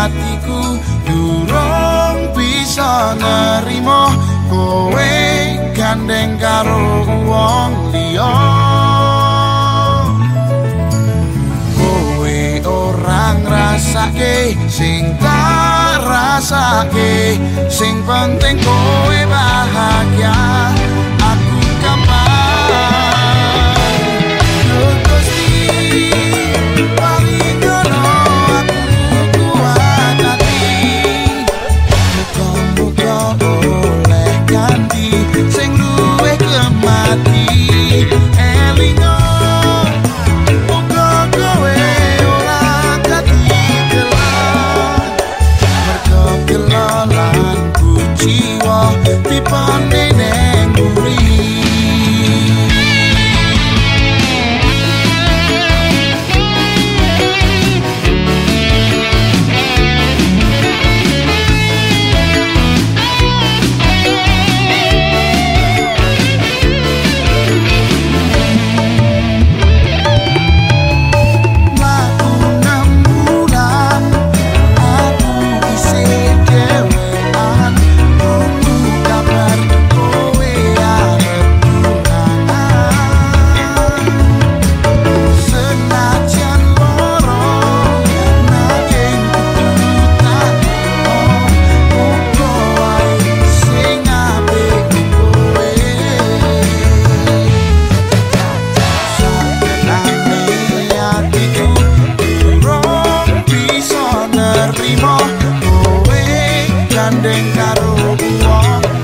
atiku durung bisa nerima kowe gandeng karo wong liya. Kowe orang ngrasake sing tak rasake sing penting kowe bahagia. road you walk.